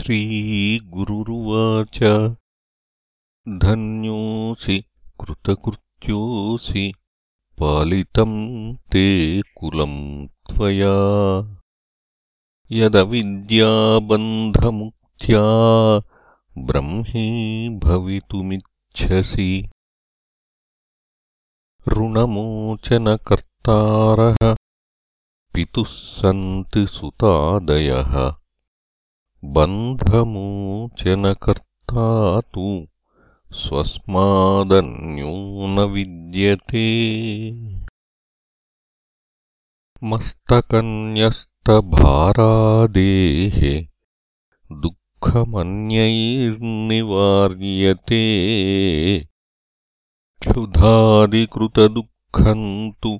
श्रीगुरुरुवाच। धन्योऽसि कृतकृत्योऽसि पालितम् ते कुलम् त्वया। यदविद्याबन्धमुक्त्या ब्रह्मी भवितुमिच्छसि। ऋणमोचनकर्तारः पितुः सन्ति सुतादयः बन्धमोचनकर्ता तु स्वस्मादन्यो न विद्यते मस्तकन्यस्तभारादेः दुःखमन्यैर्निवार्यते क्षुधादिकृतदुःखम् तु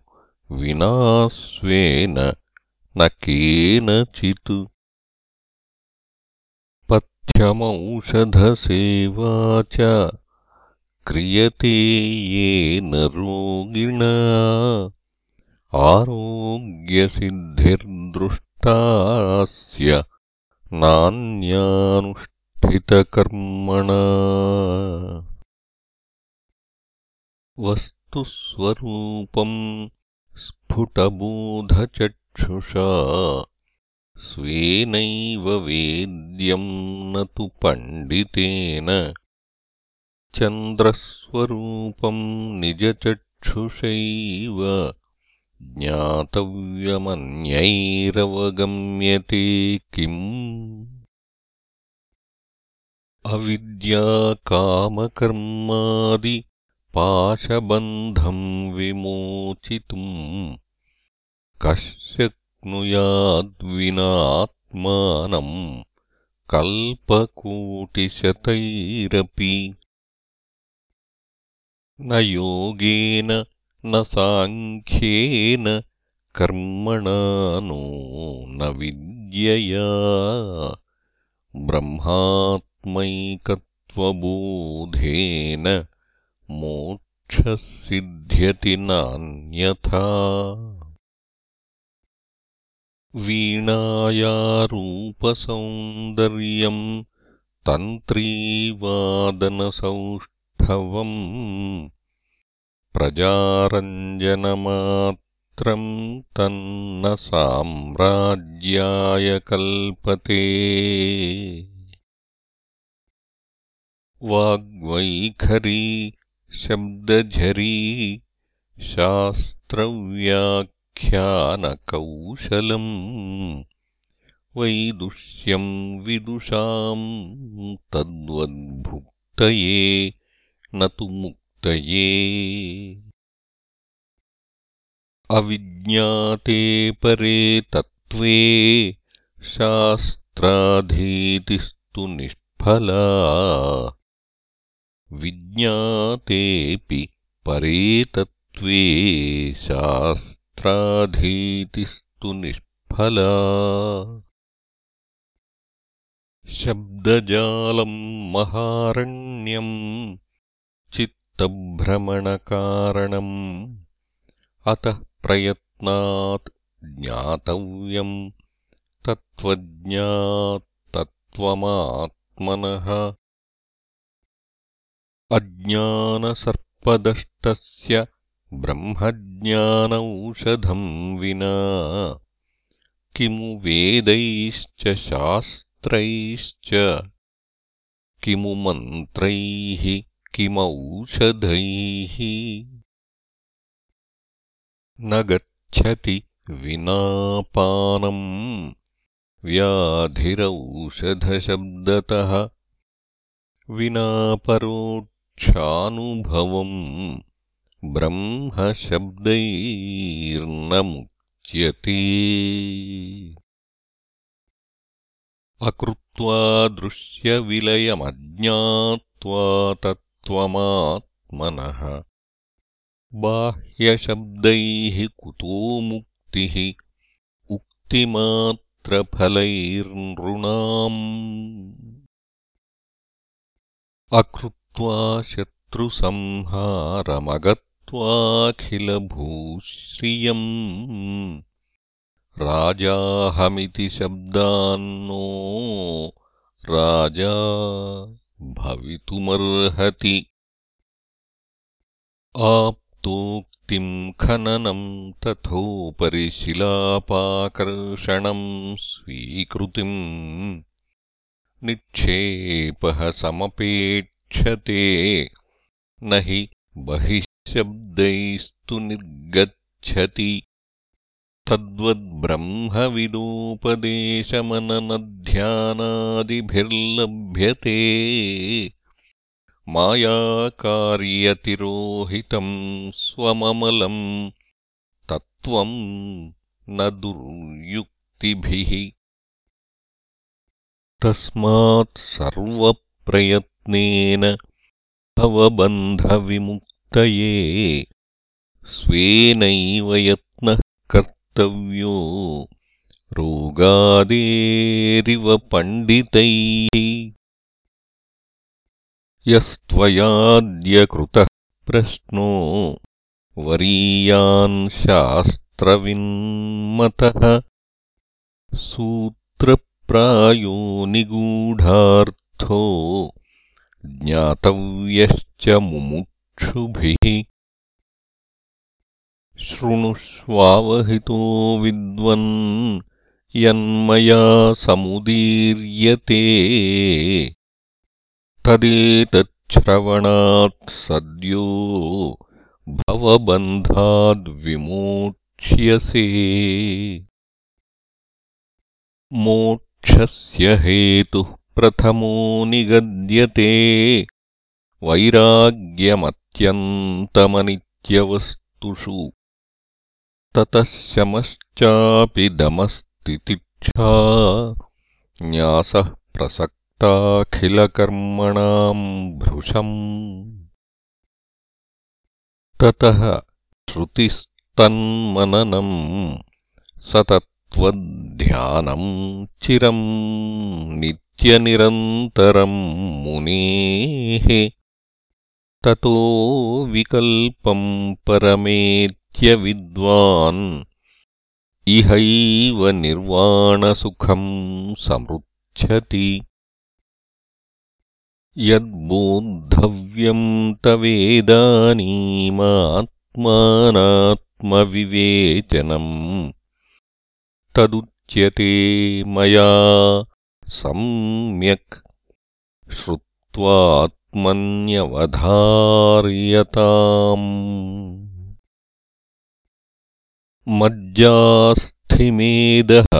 विना स्वेन न केनचित् पथ्यमौषधसेवा च क्रियते येन रोगिणा। आरोग्यसिद्धिर्दृष्टास्य नान्यानुष्ठितकर्मणा। वस्तुस्वरूपम् स्फुटबोधचक्षुषा स्वेनैव वेद्यम् न तु पण्डितेन। चन्द्रस्वरूपम् निजचक्षुषैव ज्ञातव्यमन्यैरवगम्यते किम्? अविद्याकामकर्मादिपाशबन्धम् विमोचितुम् कः शक्नुयाद्विनात्मानम् कल्पकोटिशतैरपि। न योगेन न साङ्ख्येन कर्मणा नो न विद्यया। ब्रह्मात्मैकत्वबोधेन मोक्षः नान्यथा वीणायारूपसौन्दर्यम् तन्त्रीवादनसौष्ठवम् प्रजारञ्जनमात्रम् तन्न साम्राज्याय कल्पते। वाग्वैखरी शब्दझरी शास्त्रव्याख्यानकौशलम् वैदुष्यम् विदुषाम् तद्वद्भुक्तये न तु अविज्ञाते परे तत्त्वे शास्त्राधीतिस्तु निष्फला। विज्ञातेऽपि परे तत्त्वे शास्त्राधीतिस्तु निष्फला। शब्दजालम् महारण्यम् भ्रमणकारणम् अतः प्रयत्नात् ज्ञातव्यम् तत्त्वज्ञात्तत्त्वमात्मनः अज्ञानसर्पदष्टस्य ब्रह्मज्ञानौषधम् विना किमु वेदैश्च शास्त्रैश्च? किमु मन्त्रैः किमौषधैः? न गच्छति विनापानम् व्याधिरौषधशब्दतः। विना परोक्षानुभवम् ब्रह्मशब्दैर्न मुच्यते अकृत्वा दृश्यविलयमज्ञात्वा तत् त्वमात्मनः बाह्यशब्दैः कुतो मुक्तिः उक्तिमात्रफलैर्नृणाम्। अकृत्वा शत्रुसंहारमगत्वाखिलभूश्रियम् राजाहमिति शब्दान्नो राजा भवितुमर्हति। आप्तोक्तिम् खननम् तथोपरि शिलापाकर्षणम् स्वीकृतिम्। निक्षेपः समपेक्षते न हि बहिः शब्दैस्तु निर्गच्छति तद्वद्ब्रह्मविदोपदेशमननध्यानादिभिर्लभ्यते मायाकार्यतिरोहितम् स्वममलम् तत्त्वम् न दुर्युक्तिभिः। तस्मात् सर्वप्रयत्नेन भवबन्धविमुक्तये स्वेनैव यत्नः कर्तव्यो रोगादेरिव पण्डितैः यस्त्वयाद्य कृतः प्रश्नो वरीयान् शास्त्रविन्मतः सूत्रप्रायो निगूढार्थो ज्ञातव्यश्च मुमुक्षुभिः शृणुष्वावहितो विद्वन् यन्मया समुदीर्यते। तदेतच्छ्रवणात् सद्यो भवबन्धाद्विमोक्ष्यसे। मोक्षस्य हेतुः प्रथमो निगद्यते वैराग्यमत्यन्तमनित्यवस्तुषु। ततः शमश्चापि दमस्तितिक्षा। न्यासः प्रसक्ताखिलकर्मणाम् भृशम्। ततः श्रुतिस्तन्मननम् सतत्त्वध्यानम् चिरम् नित्यनिरन्तरम् मुनेः ततो विकल्पम् परमेत् विद्वान्। इहैव निर्वाणसुखम् समृच्छति। यद्बोद्धव्यम् तवेदानीमात्मानात्मविवेचनम्। तदुच्यते मया सम्यक् श्रुत्वात्मन्यवधार्यताम् मज्जास्थिमेदः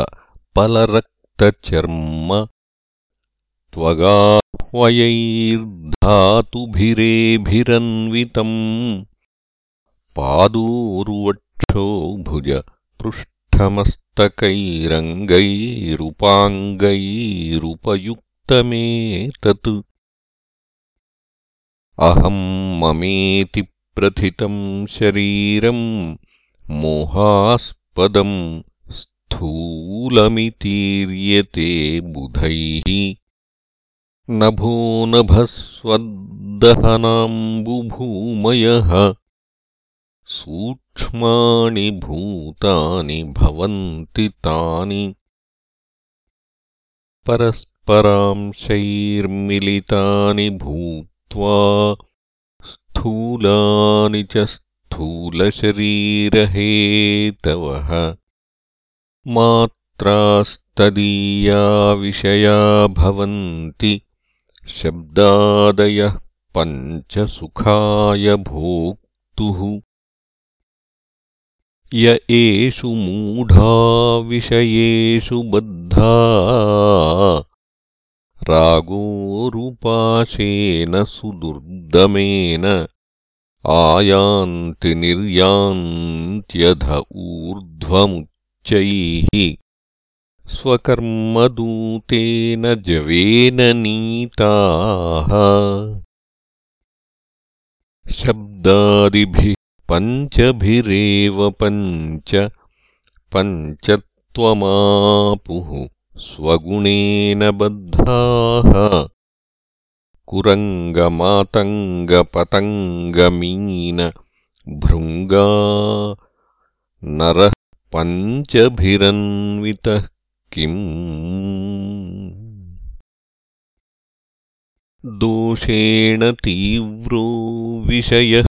पलरक्तचर्म त्वगाह्वयैर्धातुभिरेभिरन्वितम्। पादोरुवक्षो भुज पृष्ठमस्तकैरङ्गैरुपाङ्गैरुपयुक्तमेतत् अहम् ममेति प्रथितम् शरीरम् मोहास्पदम् स्थूलमितीर्यते बुधैः। नभो नभस्वद्दहनाम्बुभूमयः सूक्ष्माणि भूतानि भवन्ति तानि। परस्परांशैर्मिलितानि स्थूलानि च स्थूलशरीरहेतवः। मात्रास्तदीया विषया भवन्ति शब्दादयः पञ्चसुखाय भोक्तुः। य एषु मूढा विषयेषु बद्धा रागोरुपाशेन सुदुर्दमेन आयान्ति निर्यान्त्यध ऊर्ध्वमुच्चैः स्वकर्मदूतेन जवेन नीताः। शब्दादिभिः पञ्चभिरेव पञ्च पञ्चत्वमापुः स्वगुणेन बद्धाः। कुरङ्गमातङ्गपतङ्गमीन भृङ्गा नरः पञ्चभिरन्वितः किम्? दोषेण तीव्रो विषयः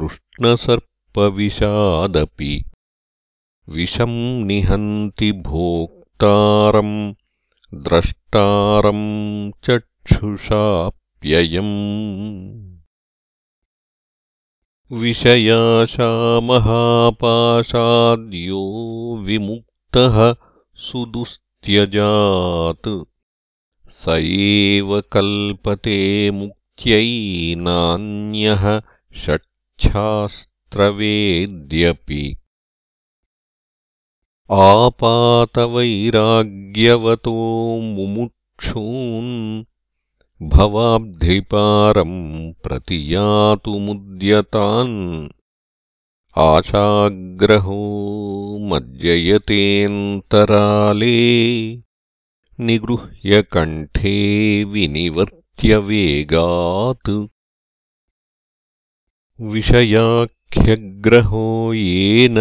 कृष्णसर्पविषादपि। विषम् निहन्ति भोक्तारम् द्रष्टारम् चक्षुषाप्ययम्। विषयाशामहापाशाद्यो विमुक्तः सुदुस्त्यजात्। स एव कल्पते मुक्त्यै नान्यः षट्च्छास्त्रवेद्यपि आपातवैराग्यवतो मुमुक्षून् भवाब्धिपारम् प्रतियातुमुद्यतान् आशाग्रहो मज्जयतेऽन्तराले निगृह्यकण्ठे विनिवर्त्यवेगात् विषयाख्यग्रहो येन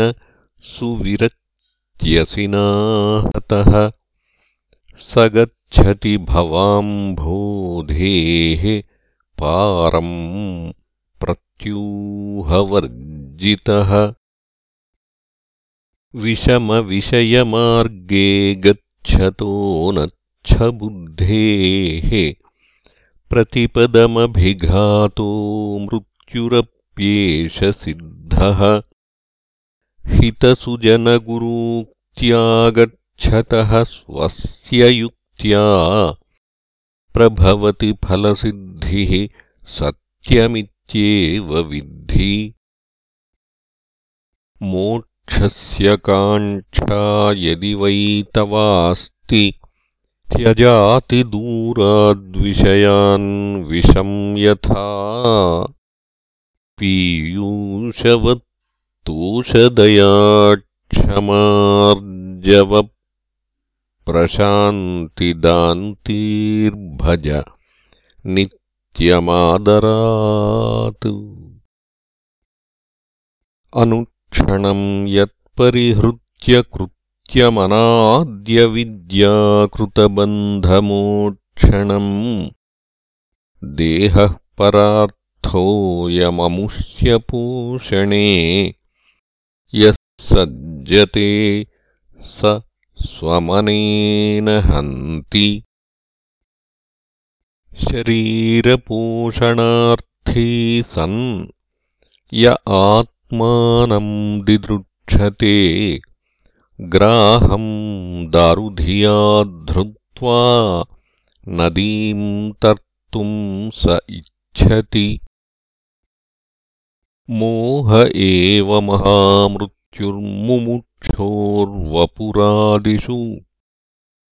सुविरत्यसिनाहतः स गच्छति भवाम्भोधेः पारम् प्रत्यूहवर्जितः। विषमविषयमार्गे गच्छतो नच्छबुद्धेः प्रतिपदमभिघातो मृत्युरप्येष सिद्धः हितसुजनगुरूक्त्यागच्छतः स्वस्य युक्त्या प्रभवति फलसिद्धिः सत्यमित्येव विद्धि। मोक्षस्य काङ्क्षा यदि वै तवास्ति त्यजातिदूराद्विषयान् विषम् यथा पीयूषवत्तोषदयाक्षमार्जवप्रशान्तिदान्तीर्भज नित्यमादरात्। अनुक्षणम् यत्परिहृत्य कृत्यमनाद्यविद्याकृतबन्धमोक्षणम् देहः परार्थोऽयममुष्यपोषणे सज्जते स स्वमनेन हन्ति। शरीरपोषणार्थी सन् य आत्मानम् दिदृक्षते ग्राहम् दारुधिया धृत्वा नदीम् तर्तुम् स इच्छति। मोह एव महामृत्युर्मुमुक्षोर्वपुरादिषु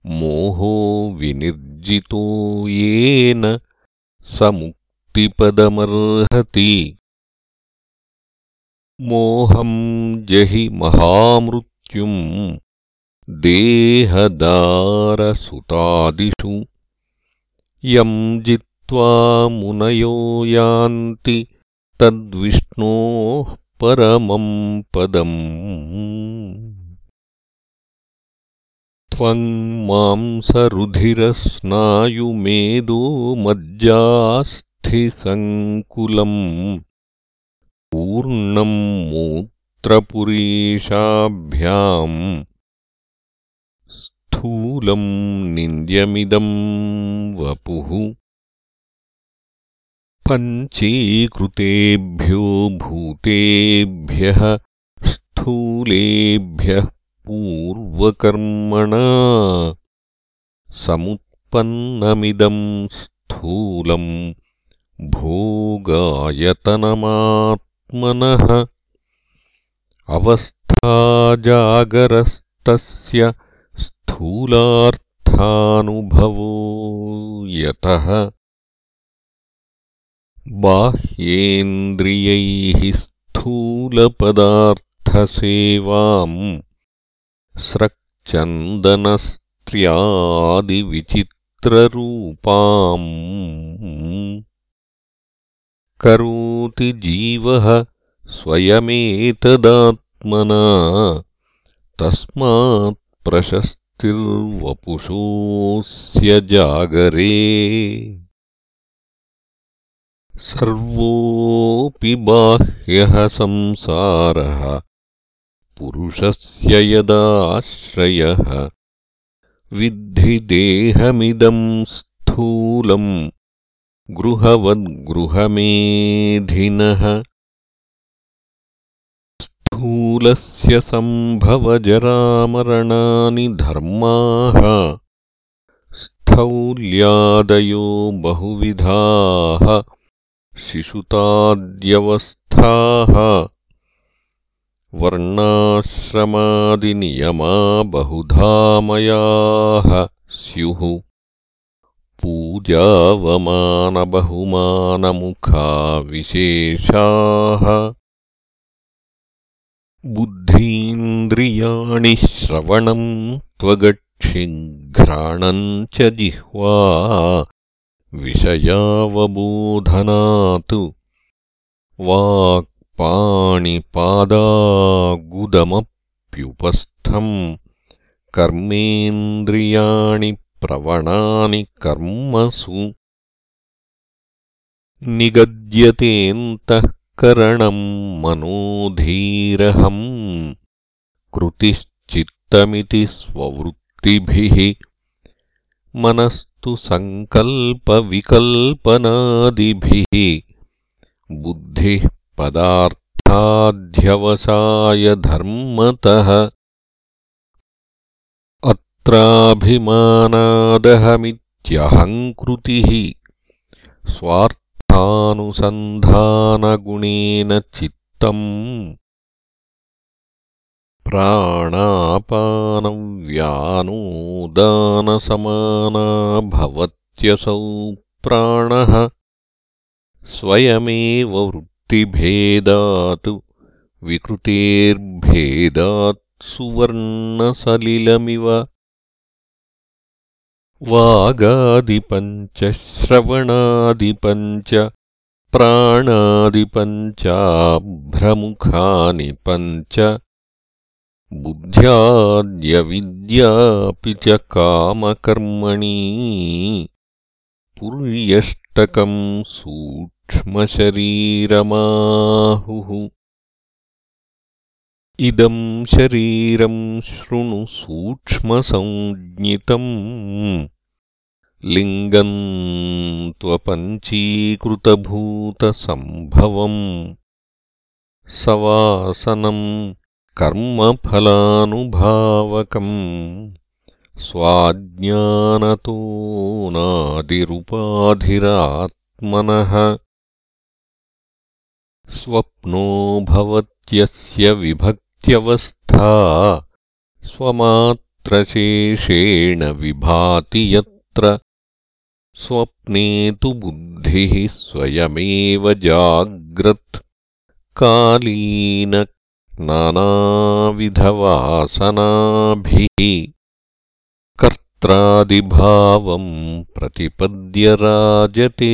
मोहो विनिर्जितो येन स मुक्तिपदमर्हति मोहम् जहि महामृत्युम् देहदारसुतादिषु। यम् जित्वा मुनयो यान्ति तद्विष्णोः परमम् पदम्। त्वम् मांसरुधिरस्नायुमेदो मज्जास्थिसङ्कुलम् पूर्णम् मूत्रपुरीषाभ्याम् स्थूलम् निन्द्यमिदम् वपुः पञ्चीकृतेभ्यो भूतेभ्यः स्थूलेभ्यः पूर्वकर्मणा समुत्पन्नमिदम् स्थूलम् भोगायतनमात्मनः अवस्थाजागरस्तस्य स्थूलार्थानुभवो यतः बाह्येन्द्रियैः स्थूलपदार्थसेवाम् स्रक्चन्दनस्त्र्यादिविचित्ररूपाम् करोति जीवः स्वयमेतदात्मना तस्मात्प्रशस्तिर्वपुषोऽस्य जागरे सर्वोऽपि बाह्यः संसारः पुरुषस्य यदाश्रयः। विद्धि देहमिदम् स्थूलम् गृहवद्गृहमेधिनः। स्थूलस्य सम्भवजरामरणानि धर्माः स्थौल्यादयो बहुविधाः शिशुताद्यवस्थाः वर्णाश्रमादिनियमा बहुधामयाः स्युः पूजावमानबहुमानमुखा विशेषाः बुद्धीन्द्रियाणि श्रवणम् त्वगक्षिघ्राणम् च जिह्वा विषयावबोधनात्। वाक्पाणिपादागुदमप्युपस्थम्। कर्मेन्द्रियाणि प्रवणानि कर्मसु। निगद्यतेऽन्तः करणम् मनोधीरहम्। कृतिश्चित्तमिति स्ववृत्तिभिः मनस्तु सङ्कल्पविकल्पनादिभिः बुद्धिः पदार्थाध्यवसायधर्मतः अत्राभिमानादहमित्यहङ्कृतिः स्वार्थ नुसन्धानगुणेन चित्तम् प्राणापानव्यानोदानसमाना भवत्यसौ प्राणः स्वयमेव वृत्तिभेदात् विकृतेर्भेदात् सुवर्णसलिलमिव वागादिपञ्च श्रवणादिपञ्च प्राणादिपञ्चाभ्रमुखानि पञ्च बुद्ध्याद्यविद्यापि च कामकर्मणि पुर्यष्टकम् सूक्ष्मशरीरमाहुः। इदम् शरीरम् शृणु सूक्ष्मसञ्ज्ञितम् लिङ्गम् त्वपञ्चीकृतभूतसम्भवम्। सवासनम् कर्मफलानुभावकम् स्वाज्ञानतो नादिरुपाधिरात्मनः स्वप्नो भवत्यस्य विभक्त्यवस्था स्वमात्रशेषेण विभाति यत्र स्वप्ने तु बुद्धिः स्वयमेव जाग्रत् कालीननानाविधवासनाभिः कर्त्रादिभावम् प्रतिपद्यराजते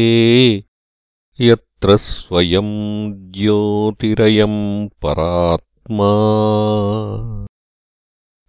यत्र स्वयम् ज्योतिरयम् परात्मा